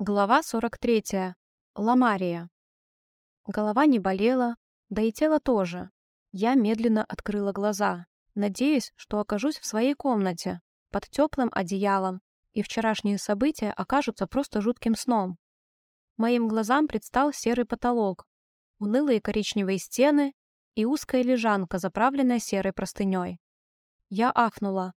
Глава 43. Ламария. Голова не болела, да и тело тоже. Я медленно открыла глаза, надеясь, что окажусь в своей комнате, под теплым одеялом, и вчерашние события окажутся просто жутким сном. Моим глазам предстал серый потолок, унылые коричневые стены и узкая лежанка, заправленная серой простыней. Я ахнула.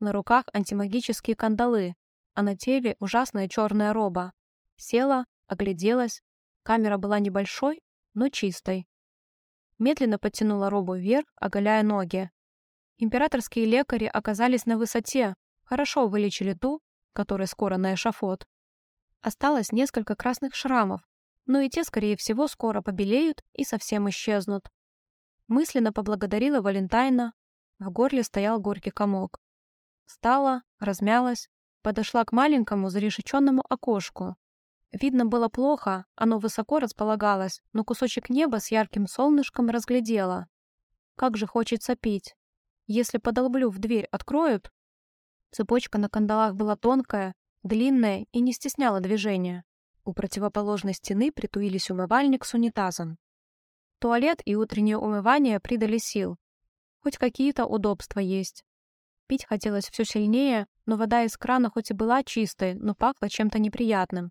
На руках антимагические кандалы, а на теле ужасная черная роба. Села, огляделась. Камера была небольшой, но чистой. Медленно подтянула робу вверх, оголяя ноги. Императорские лекари оказались на высоте, хорошо вылечили ту, которая скоро на эшафот. Осталось несколько красных шрамов, но и те, скорее всего, скоро побелеют и совсем исчезнут. Мысленно поблагодарила Валентайна. В горле стоял горький комок. Встала, размялась, подошла к маленькому зарешеченному окошку, Видно было плохо, оно высоко располагалось, но кусочек неба с ярким солнышком разглядела. Как же хочется пить. Если подолблю в дверь, откроют? Цепочка на кандалах была тонкая, длинная и не стесняла движения. У противоположной стены притуились умывальник с унитазом. Туалет и утреннее умывание придали сил. Хоть какие-то удобства есть. Пить хотелось все сильнее, но вода из крана хоть и была чистой, но пахла чем-то неприятным.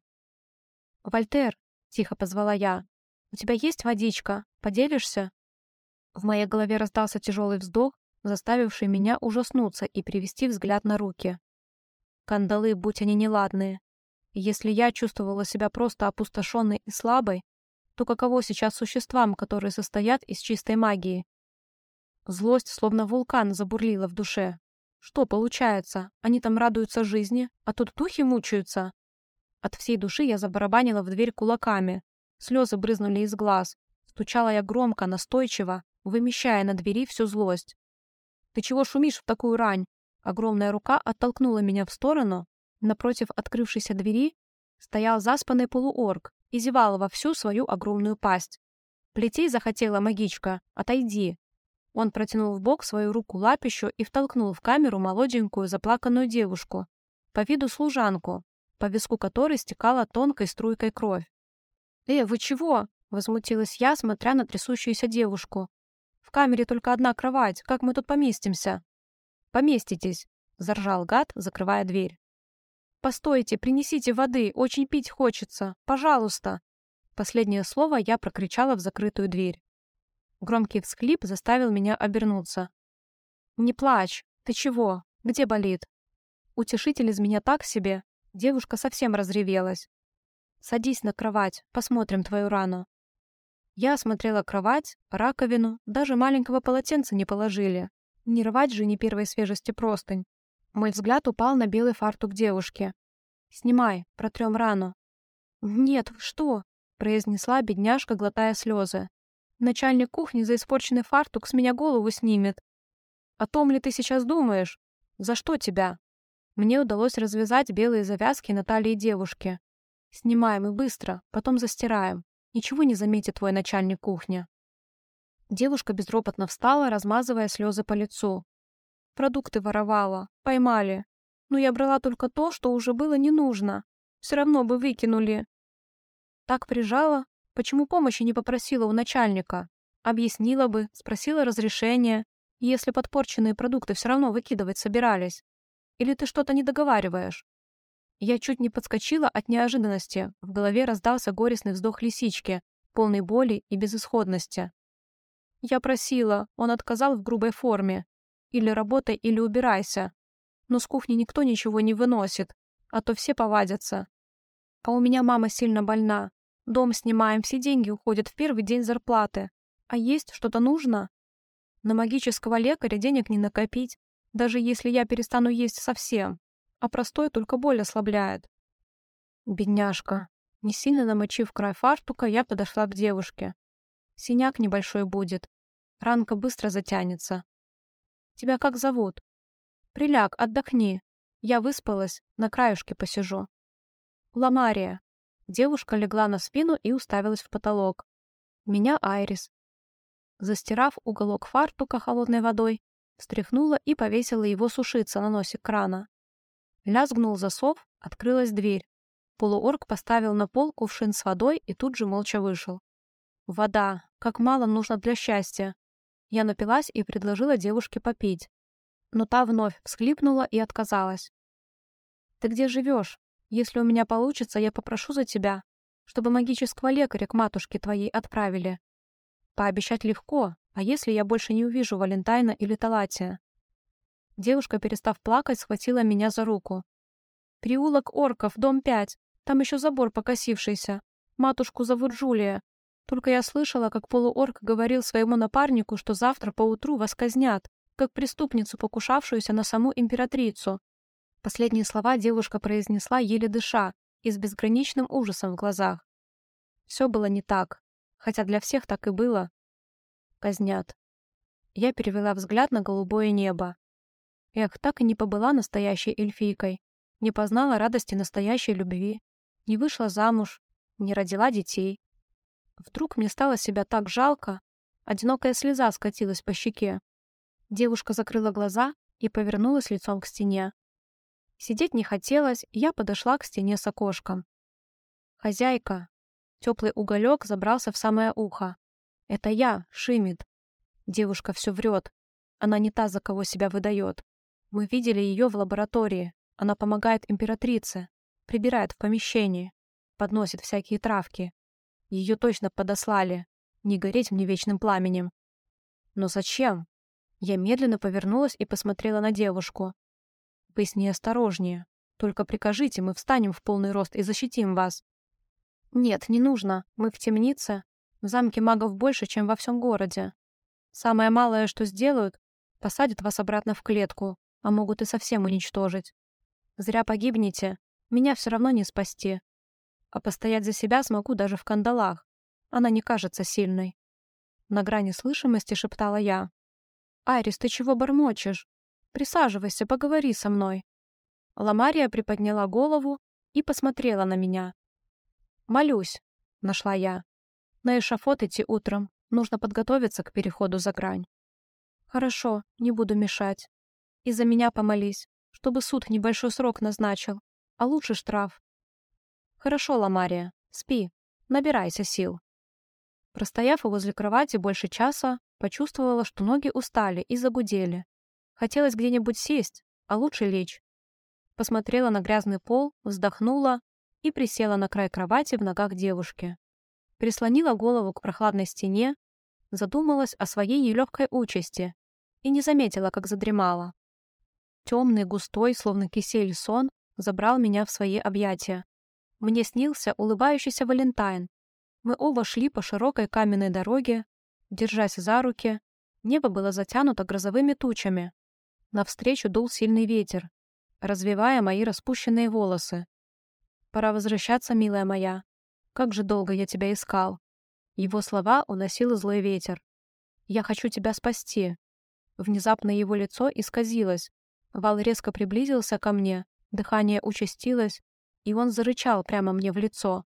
«Вольтер!» — тихо позвала я. «У тебя есть водичка? Поделишься?» В моей голове раздался тяжелый вздох, заставивший меня ужаснуться и привести взгляд на руки. Кандалы, будь они неладные. Если я чувствовала себя просто опустошенной и слабой, то каково сейчас существам, которые состоят из чистой магии? Злость, словно вулкан, забурлила в душе. Что получается? Они там радуются жизни, а тут духи мучаются? От всей души я забарабанила в дверь кулаками. Слезы брызнули из глаз. Стучала я громко, настойчиво, вымещая на двери всю злость. «Ты чего шумишь в такую рань?» Огромная рука оттолкнула меня в сторону. Напротив открывшейся двери стоял заспанный полуорг и зевал во всю свою огромную пасть. «Плетей захотела магичка, отойди!» Он протянул в бок свою руку лапищу и втолкнул в камеру молоденькую заплаканную девушку, по виду служанку, по виску которой стекала тонкой струйкой кровь. «Э, вы чего?» — возмутилась я, смотря на трясущуюся девушку. «В камере только одна кровать, как мы тут поместимся?» «Поместитесь», — заржал гад, закрывая дверь. «Постойте, принесите воды, очень пить хочется, пожалуйста!» Последнее слово я прокричала в закрытую дверь. Громкий всхлип заставил меня обернуться. «Не плачь! Ты чего? Где болит?» Утешитель из меня так себе, Девушка совсем разревелась. «Садись на кровать, посмотрим твою рану». Я осмотрела кровать, раковину, даже маленького полотенца не положили. Не рвать же не первой свежести простынь. Мой взгляд упал на белый фартук девушки. «Снимай, протрем рану». «Нет, что?» — произнесла бедняжка, глотая слезы. «Начальник кухни за испорченный фартук с меня голову снимет». «О том ли ты сейчас думаешь? За что тебя?» Мне удалось развязать белые завязки на талии девушки. Снимаем и быстро, потом застираем. Ничего не заметит твой начальник кухни. Девушка безропотно встала, размазывая слезы по лицу. Продукты воровала. Поймали. Но я брала только то, что уже было не нужно. Все равно бы выкинули. Так прижала. Почему помощи не попросила у начальника? Объяснила бы, спросила разрешения. Если подпорченные продукты все равно выкидывать собирались. Или ты что-то не договариваешь? Я чуть не подскочила от неожиданности. В голове раздался горестный вздох лисички, полный боли и безысходности. Я просила, он отказал в грубой форме. Или работай, или убирайся. Но с кухни никто ничего не выносит, а то все повадятся. А у меня мама сильно больна. Дом снимаем, все деньги уходят в первый день зарплаты. А есть что-то нужно? На магического лекаря денег не накопить, даже если я перестану есть совсем, а простой только боль ослабляет. Бедняжка. Не сильно намочив край фартука, я подошла к девушке. Синяк небольшой будет. Ранка быстро затянется. Тебя как зовут? Приляг, отдохни. Я выспалась, на краюшке посижу. Ламария. Девушка легла на спину и уставилась в потолок. Меня Айрис. Застирав уголок фартука холодной водой, Встряхнула и повесила его сушиться на носик крана. Лязгнул засов, открылась дверь. Полуорг поставил на пол кувшин с водой и тут же молча вышел. Вода. Как мало нужно для счастья. Я напилась и предложила девушке попить. Но та вновь всхлипнула и отказалась. «Ты где живешь? Если у меня получится, я попрошу за тебя, чтобы магического лекаря к матушке твоей отправили. Пообещать легко, а если я больше не увижу Валентайна или Талатия?» Девушка, перестав плакать, схватила меня за руку. «Приулок орков, дом 5. Там еще забор покосившийся. Матушку зовут Джулия. Только я слышала, как полуорк говорил своему напарнику, что завтра поутру вас казнят, как преступницу, покушавшуюся на саму императрицу. Последние слова девушка произнесла, еле дыша, и с безграничным ужасом в глазах. Все было не так, хотя для всех так и было. Казнят. Я перевела взгляд на голубое небо. Эх, так и не побыла настоящей эльфийкой, не познала радости настоящей любви не вышла замуж, не родила детей. Вдруг мне стало себя так жалко, одинокая слеза скатилась по щеке. Девушка закрыла глаза и повернулась лицом к стене. Сидеть не хотелось, я подошла к стене с окошком. «Хозяйка!» Теплый уголек забрался в самое ухо. «Это я, Шимит». Девушка все врет. Она не та, за кого себя выдает. Мы видели ее в лаборатории. Она помогает императрице прибирает в помещении, подносит всякие травки. Ее точно подослали. Не гореть мне вечным пламенем. Но зачем? Я медленно повернулась и посмотрела на девушку. Вы с ней осторожнее. Только прикажите, мы встанем в полный рост и защитим вас. Нет, не нужно. Мы в темнице. В замке магов больше, чем во всем городе. Самое малое, что сделают, посадят вас обратно в клетку, а могут и совсем уничтожить. Зря погибнете, меня все равно не спасти. А постоять за себя смогу даже в кандалах. Она не кажется сильной. На грани слышимости шептала я. «Айрис, ты чего бормочешь? Присаживайся, поговори со мной». Ламария приподняла голову и посмотрела на меня. «Молюсь», — нашла я. «На эшафот идти утром. Нужно подготовиться к переходу за грань». «Хорошо, не буду мешать. И за меня помолись, чтобы суд небольшой срок назначил а лучше штраф. Хорошо, Ламария, спи, набирайся сил. Простояв возле кровати больше часа, почувствовала, что ноги устали и загудели. Хотелось где-нибудь сесть, а лучше лечь. Посмотрела на грязный пол, вздохнула и присела на край кровати в ногах девушки. Прислонила голову к прохладной стене, задумалась о своей нелегкой участи и не заметила, как задремала. Темный, густой, словно кисель сон, забрал меня в свои объятия. Мне снился улыбающийся Валентайн. Мы оба шли по широкой каменной дороге, держась за руки. Небо было затянуто грозовыми тучами. Навстречу дул сильный ветер, развивая мои распущенные волосы. «Пора возвращаться, милая моя. Как же долго я тебя искал». Его слова уносил злой ветер. «Я хочу тебя спасти». Внезапно его лицо исказилось. Вал резко приблизился ко мне, Дыхание участилось, и он зарычал прямо мне в лицо.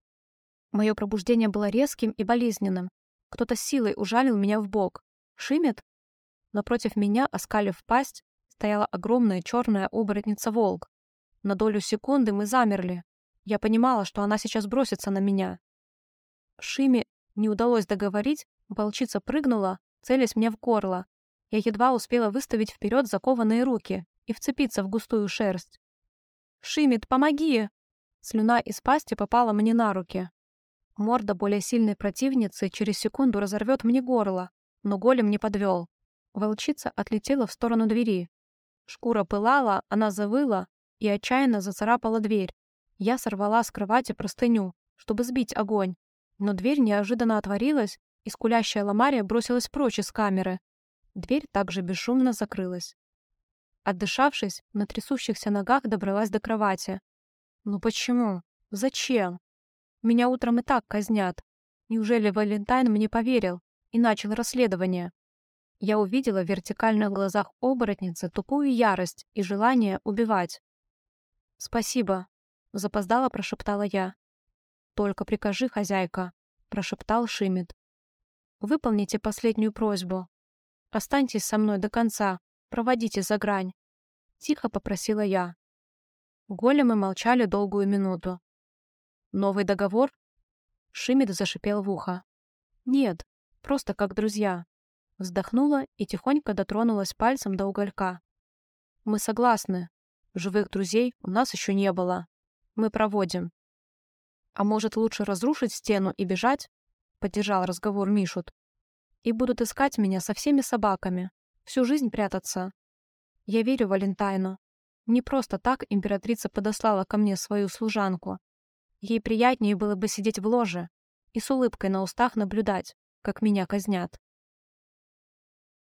Мое пробуждение было резким и болезненным. Кто-то силой ужалил меня в бок. Шимет? Напротив меня, оскалив пасть, стояла огромная черная оборотница-волк. На долю секунды мы замерли. Я понимала, что она сейчас бросится на меня. Шиме не удалось договорить, волчица прыгнула, целясь мне в горло. Я едва успела выставить вперед закованные руки и вцепиться в густую шерсть. «Шимит, помоги!» Слюна из пасти попала мне на руки. Морда более сильной противницы через секунду разорвет мне горло, но голем не подвел. Волчица отлетела в сторону двери. Шкура пылала, она завыла и отчаянно зацарапала дверь. Я сорвала с кровати простыню, чтобы сбить огонь, но дверь неожиданно отворилась, и скулящая Ламария бросилась прочь из камеры. Дверь также бесшумно закрылась. Отдышавшись, на трясущихся ногах добралась до кровати. «Ну почему? Зачем? Меня утром и так казнят. Неужели Валентайн мне поверил и начал расследование?» Я увидела в вертикальных глазах оборотницы тупую ярость и желание убивать. «Спасибо», — запоздала прошептала я. «Только прикажи, хозяйка», — прошептал Шимит. «Выполните последнюю просьбу. Останьтесь со мной до конца, Проводите за грань. Тихо попросила я. Големы молчали долгую минуту. Новый договор? Шимид зашипел в ухо. Нет, просто как друзья. Вздохнула и тихонько дотронулась пальцем до уголька. Мы согласны. Живых друзей у нас еще не было. Мы проводим. А может, лучше разрушить стену и бежать? Поддержал разговор Мишут. И будут искать меня со всеми собаками. Всю жизнь прятаться. Я верю Валентайну. Не просто так императрица подослала ко мне свою служанку. Ей приятнее было бы сидеть в ложе и с улыбкой на устах наблюдать, как меня казнят.